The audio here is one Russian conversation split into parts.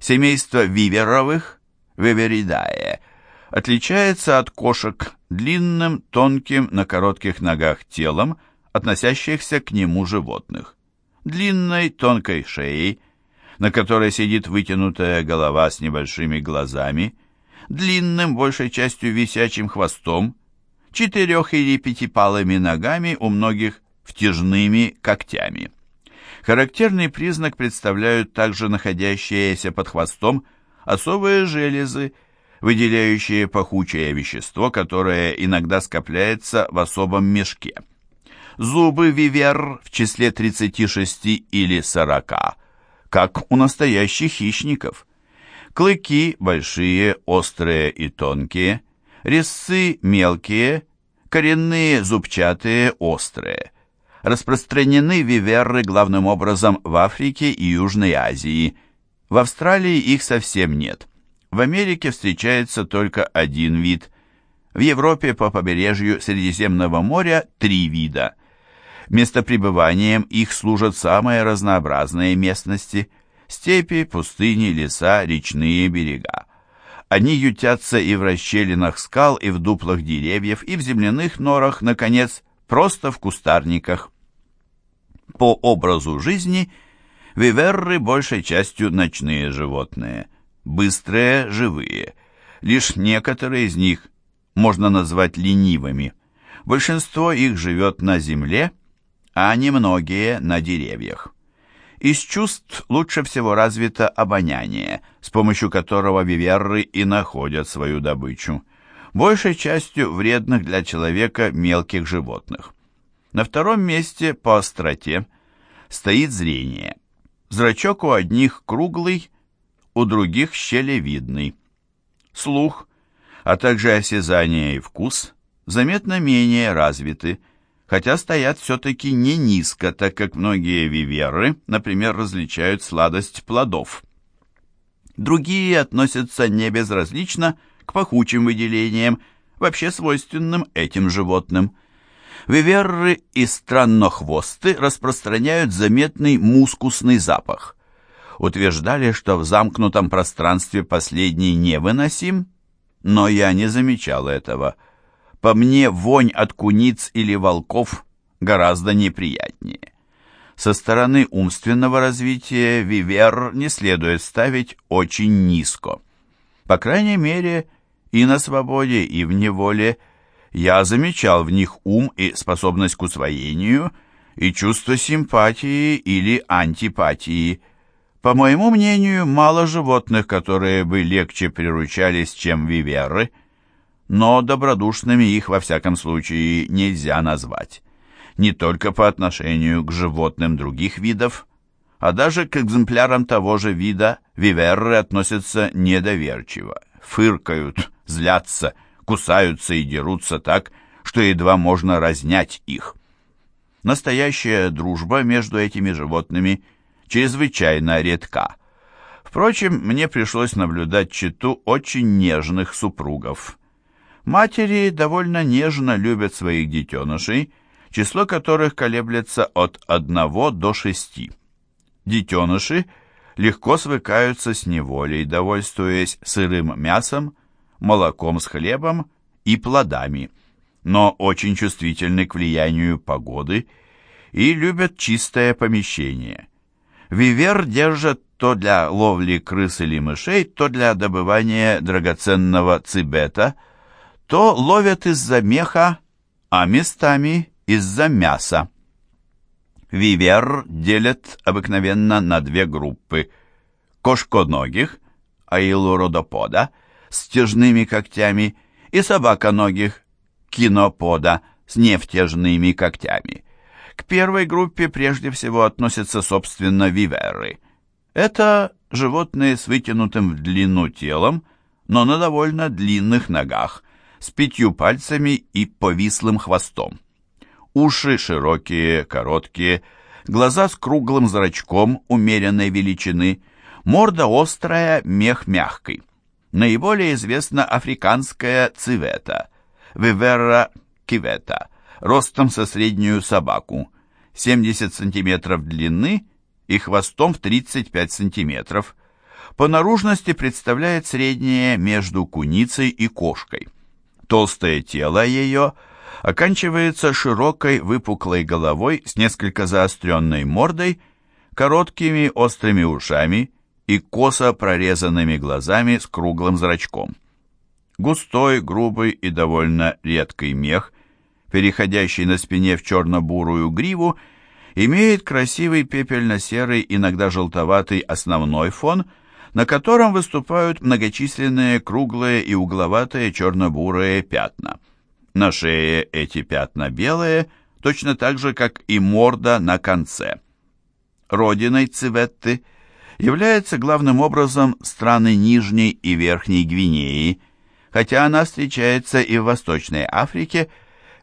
Семейство виверовых, виверидае, отличается от кошек длинным, тонким, на коротких ногах телом, относящихся к нему животных, длинной, тонкой шеей, на которой сидит вытянутая голова с небольшими глазами, длинным, большей частью висячим хвостом, четырех- или пятипалыми ногами, у многих втяжными когтями. Характерный признак представляют также находящиеся под хвостом особые железы, выделяющие пахучее вещество, которое иногда скопляется в особом мешке. Зубы вивер в числе 36 или 40, как у настоящих хищников. Клыки большие, острые и тонкие, резцы мелкие, коренные зубчатые, острые. Распространены виверры главным образом в Африке и Южной Азии. В Австралии их совсем нет. В Америке встречается только один вид. В Европе по побережью Средиземного моря три вида. Местопребыванием их служат самые разнообразные местности – степи, пустыни, леса, речные берега. Они ютятся и в расщелинах скал, и в дуплах деревьев, и в земляных норах, наконец, просто в кустарниках. По образу жизни виверры большей частью ночные животные, быстрые, живые. Лишь некоторые из них можно назвать ленивыми. Большинство их живет на земле, а немногие на деревьях. Из чувств лучше всего развито обоняние, с помощью которого виверры и находят свою добычу, большей частью вредных для человека мелких животных. На втором месте по остроте стоит зрение. Зрачок у одних круглый, у других щелевидный. Слух, а также осязание и вкус заметно менее развиты, хотя стоят все-таки не низко, так как многие виверы, например, различают сладость плодов. Другие относятся не безразлично к пахучим выделениям, вообще свойственным этим животным. Виверры и страннохвосты распространяют заметный мускусный запах. Утверждали, что в замкнутом пространстве последний невыносим, но я не замечал этого – по мне, вонь от куниц или волков гораздо неприятнее. Со стороны умственного развития вивер не следует ставить очень низко. По крайней мере, и на свободе, и в неволе я замечал в них ум и способность к усвоению, и чувство симпатии или антипатии. По моему мнению, мало животных, которые бы легче приручались, чем виверы – но добродушными их во всяком случае нельзя назвать. Не только по отношению к животным других видов, а даже к экземплярам того же вида виверры относятся недоверчиво, фыркают, злятся, кусаются и дерутся так, что едва можно разнять их. Настоящая дружба между этими животными чрезвычайно редка. Впрочем, мне пришлось наблюдать читу очень нежных супругов. Матери довольно нежно любят своих детенышей, число которых колеблется от 1 до 6. Детеныши легко свыкаются с неволей, довольствуясь сырым мясом, молоком с хлебом и плодами, но очень чувствительны к влиянию погоды и любят чистое помещение. Вивер держат то для ловли крыс или мышей, то для добывания драгоценного цибета – то ловят из-за меха, а местами из-за мяса. Вивер делят обыкновенно на две группы – кошконогих, аилуродопода, с тяжными когтями, и собаконогих, кинопода, с невтяжными когтями. К первой группе прежде всего относятся, собственно, виверы. Это животные с вытянутым в длину телом, но на довольно длинных ногах – с пятью пальцами и повислым хвостом. Уши широкие, короткие, глаза с круглым зрачком умеренной величины, морда острая, мех мягкий. Наиболее известна африканская цивета, виверра кивета, ростом со среднюю собаку, 70 см длины и хвостом в 35 см. по наружности представляет среднее между куницей и кошкой. Толстое тело ее оканчивается широкой выпуклой головой с несколько заостренной мордой, короткими острыми ушами и косо прорезанными глазами с круглым зрачком. Густой, грубый и довольно редкий мех, переходящий на спине в черно-бурую гриву, имеет красивый пепельно-серый, иногда желтоватый основной фон, на котором выступают многочисленные круглые и угловатые черно-бурые пятна. На шее эти пятна белые, точно так же, как и морда на конце. Родиной цветты – является главным образом страны Нижней и Верхней Гвинеи, хотя она встречается и в Восточной Африке,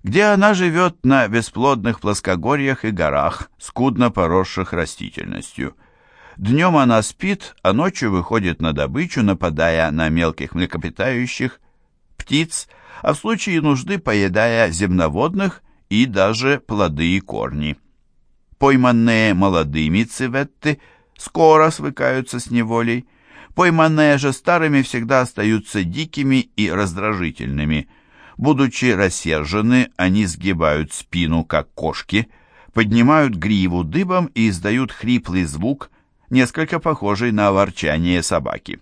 где она живет на бесплодных плоскогорьях и горах, скудно поросших растительностью. Днем она спит, а ночью выходит на добычу, нападая на мелких млекопитающих, птиц, а в случае нужды поедая земноводных и даже плоды и корни. Пойманные молодыми цветты – скоро свыкаются с неволей. Пойманные же старыми всегда остаются дикими и раздражительными. Будучи рассержены, они сгибают спину, как кошки, поднимают гриву дыбом и издают хриплый звук, несколько похожий на ворчание собаки.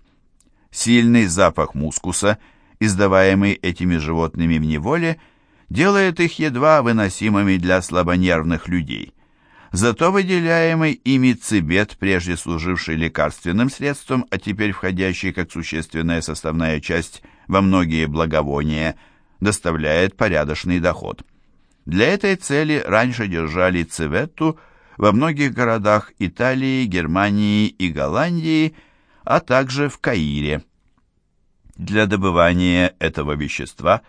Сильный запах мускуса, издаваемый этими животными в неволе, делает их едва выносимыми для слабонервных людей. Зато выделяемый ими цибет, прежде служивший лекарственным средством, а теперь входящий как существенная составная часть во многие благовония, доставляет порядочный доход. Для этой цели раньше держали циветту во многих городах Италии, Германии и Голландии, а также в Каире. Для добывания этого вещества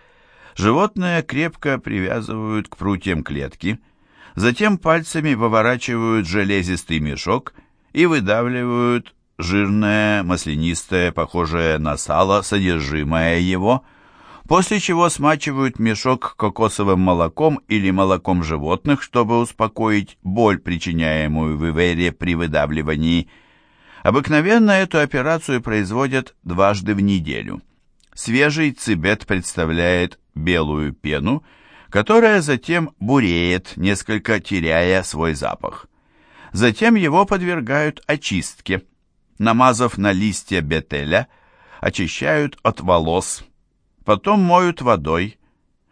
животное крепко привязывают к прутьям клетки – Затем пальцами выворачивают железистый мешок и выдавливают жирное, маслянистое, похожее на сало, содержимое его, после чего смачивают мешок кокосовым молоком или молоком животных, чтобы успокоить боль, причиняемую вывере при выдавливании. Обыкновенно эту операцию производят дважды в неделю. Свежий цибет представляет белую пену, которая затем буреет, несколько теряя свой запах. Затем его подвергают очистке. Намазав на листья бетеля, очищают от волос, потом моют водой,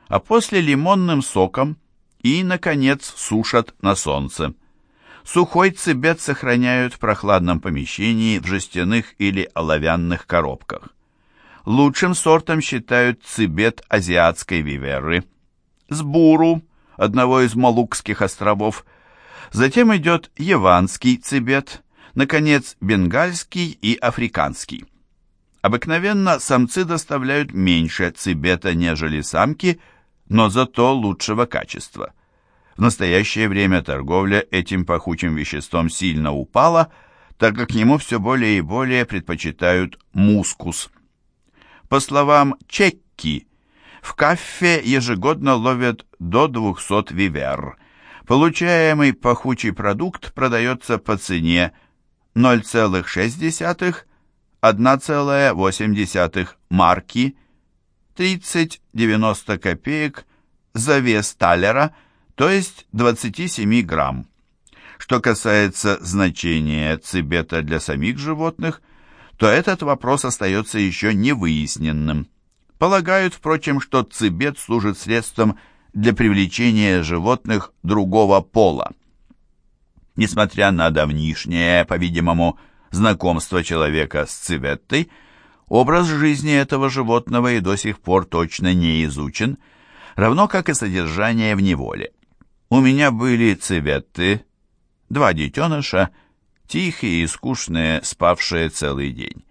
а после лимонным соком и, наконец, сушат на солнце. Сухой цибет сохраняют в прохладном помещении в жестяных или оловянных коробках. Лучшим сортом считают цибет азиатской виверры – с Буру, одного из Малукских островов. Затем идет Яванский цибет, наконец, бенгальский и африканский. Обыкновенно самцы доставляют меньше цибета, нежели самки, но зато лучшего качества. В настоящее время торговля этим пахучим веществом сильно упала, так как к нему все более и более предпочитают мускус. По словам Чекки, в кафе ежегодно ловят до 200 вивер. Получаемый пахучий продукт продается по цене 0,6 1,8 марки 30-90 копеек за вес талера, то есть 27 грамм. Что касается значения цибета для самих животных, то этот вопрос остается еще невыясненным. Полагают, впрочем, что цибет служит средством для привлечения животных другого пола. Несмотря на давнишнее, по-видимому, знакомство человека с цибеттой, образ жизни этого животного и до сих пор точно не изучен, равно как и содержание в неволе. У меня были цибетты, два детеныша, тихие и скучные, спавшие целый день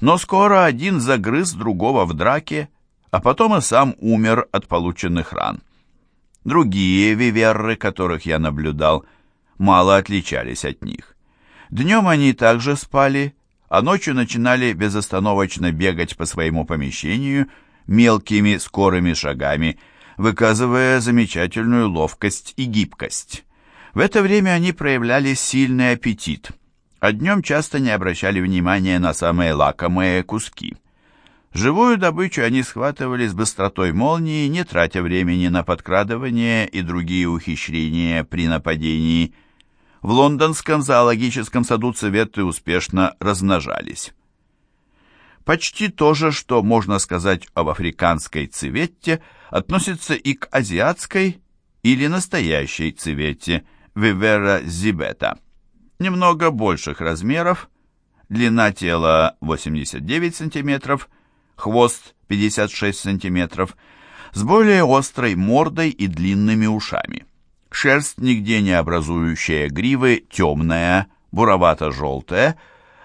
но скоро один загрыз другого в драке, а потом и сам умер от полученных ран. Другие виверры, которых я наблюдал, мало отличались от них. Днем они также спали, а ночью начинали безостановочно бегать по своему помещению мелкими скорыми шагами, выказывая замечательную ловкость и гибкость. В это время они проявляли сильный аппетит. А днем часто не обращали внимания на самые лакомые куски. Живую добычу они схватывали с быстротой молнии, не тратя времени на подкрадывание и другие ухищрения при нападении. В лондонском зоологическом саду цветы успешно размножались. Почти то же, что можно сказать об африканской цветте, относится и к азиатской или настоящей цвете Вивера зибета. Немного больших размеров, длина тела 89 сантиметров хвост 56 см, с более острой мордой и длинными ушами. Шерсть, нигде не образующая гривы, темная, буровато-желтая,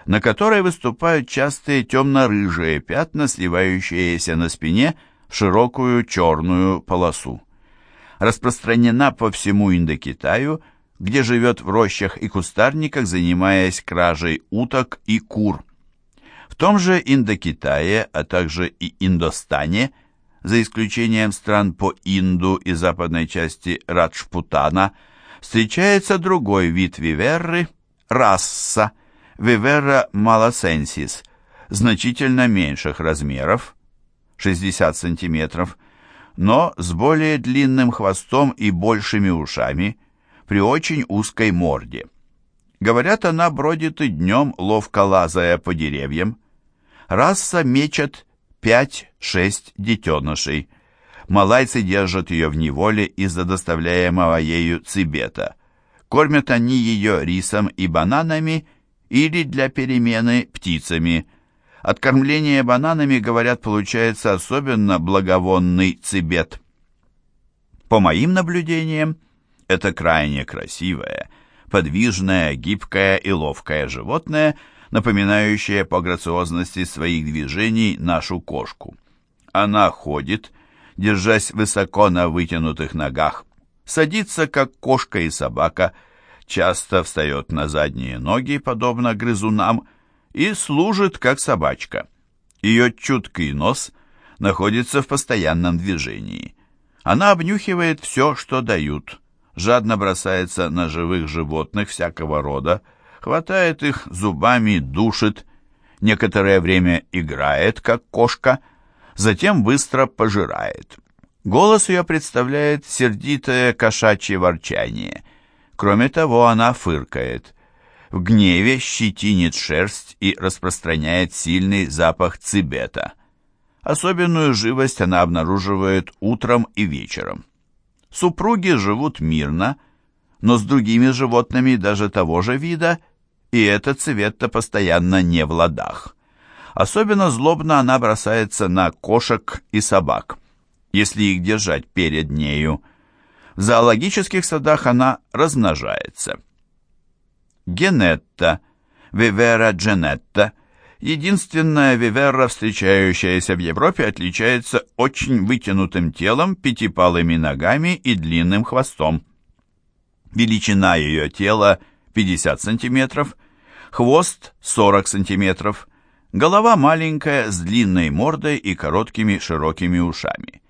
на которой выступают частые темно-рыжие пятна, сливающиеся на спине в широкую черную полосу. Распространена по всему Индокитаю, где живет в рощах и кустарниках, занимаясь кражей уток и кур. В том же Индокитае, а также и Индостане, за исключением стран по Инду и западной части Раджпутана, встречается другой вид виверры – раса, вивера малосенсис, значительно меньших размеров, 60 сантиметров, но с более длинным хвостом и большими ушами, при очень узкой морде. Говорят, она бродит и днем, ловко лазая по деревьям. Раса мечет 5-6 детенышей. Малайцы держат ее в неволе из-за доставляемого ею цибета. Кормят они ее рисом и бананами или для перемены птицами. От бананами, говорят, получается особенно благовонный цибет. По моим наблюдениям, это крайне красивое, подвижное, гибкое и ловкое животное – напоминающая по грациозности своих движений нашу кошку. Она ходит, держась высоко на вытянутых ногах, садится, как кошка и собака, часто встает на задние ноги, подобно грызунам, и служит, как собачка. Ее чуткий нос находится в постоянном движении. Она обнюхивает все, что дают, жадно бросается на живых животных всякого рода, хватает их зубами, душит, некоторое время играет, как кошка, затем быстро пожирает. Голос ее представляет сердитое кошачье ворчание. Кроме того, она фыркает. В гневе щетинит шерсть и распространяет сильный запах цибета. Особенную живость она обнаруживает утром и вечером. Супруги живут мирно, но с другими животными даже того же вида – и эта цвета постоянно не в ладах. Особенно злобно она бросается на кошек и собак, если их держать перед нею. В зоологических садах она размножается. Генетта, Вивера дженетта, единственная вивера, встречающаяся в Европе, отличается очень вытянутым телом, пятипалыми ногами и длинным хвостом. Величина ее тела 50 сантиметров, хвост 40 сантиметров, голова маленькая, с длинной мордой и короткими широкими ушами.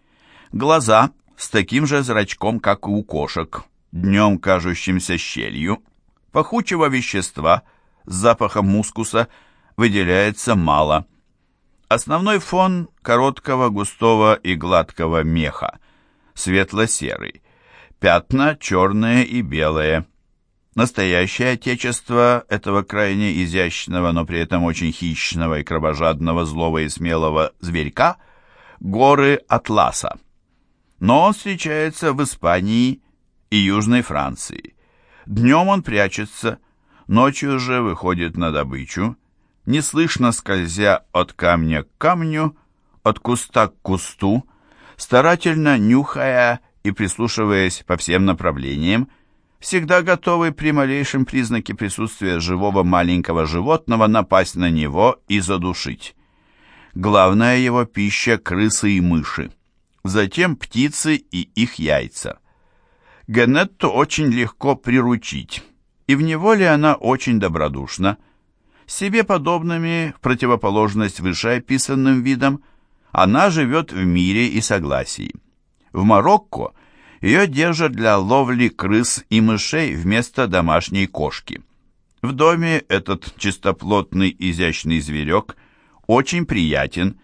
Глаза с таким же зрачком, как и у кошек, днем кажущимся щелью. Пахучего вещества с запахом мускуса выделяется мало. Основной фон короткого, густого и гладкого меха, светло-серый. Пятна черные и белые. Настоящее отечество этого крайне изящного, но при этом очень хищного и кровожадного, злого и смелого зверька – горы Атласа. Но он встречается в Испании и Южной Франции. Днем он прячется, ночью же выходит на добычу, неслышно скользя от камня к камню, от куста к кусту, старательно нюхая и прислушиваясь по всем направлениям, всегда готовый при малейшем признаке присутствия живого маленького животного напасть на него и задушить. Главная его пища – крысы и мыши. Затем птицы и их яйца. Генетту очень легко приручить, и в неволе она очень добродушна. Себе подобными, в противоположность вышеописанным видам, она живет в мире и согласии. В Марокко – ее держат для ловли крыс и мышей вместо домашней кошки. В доме этот чистоплотный изящный зверек очень приятен,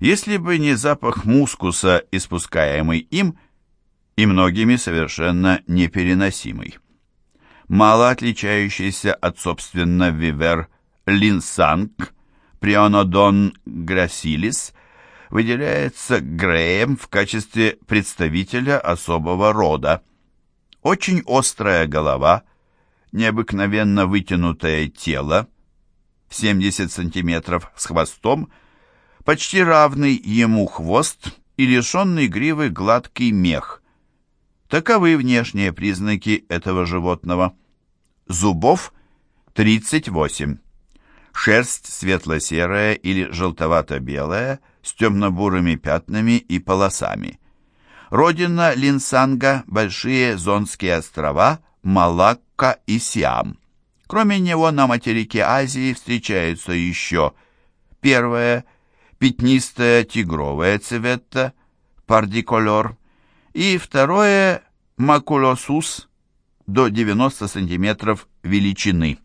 если бы не запах мускуса, испускаемый им, и многими совершенно непереносимый. Мало отличающийся от, собственно, вивер линсанг, прионодон грасилис, выделяется Греем в качестве представителя особого рода. Очень острая голова, необыкновенно вытянутое тело, 70 сантиметров с хвостом, почти равный ему хвост и лишенный гривы гладкий мех. Таковы внешние признаки этого животного. Зубов 38. Шерсть светло-серая или желтовато-белая с темно-бурыми пятнами и полосами. Родина Линсанга – Большие Зонские острова, Малакка и Сиам. Кроме него на материке Азии встречаются еще первое – пятнистая тигровая цвета, пардиколер, и второе – макулосус до 90 см величины.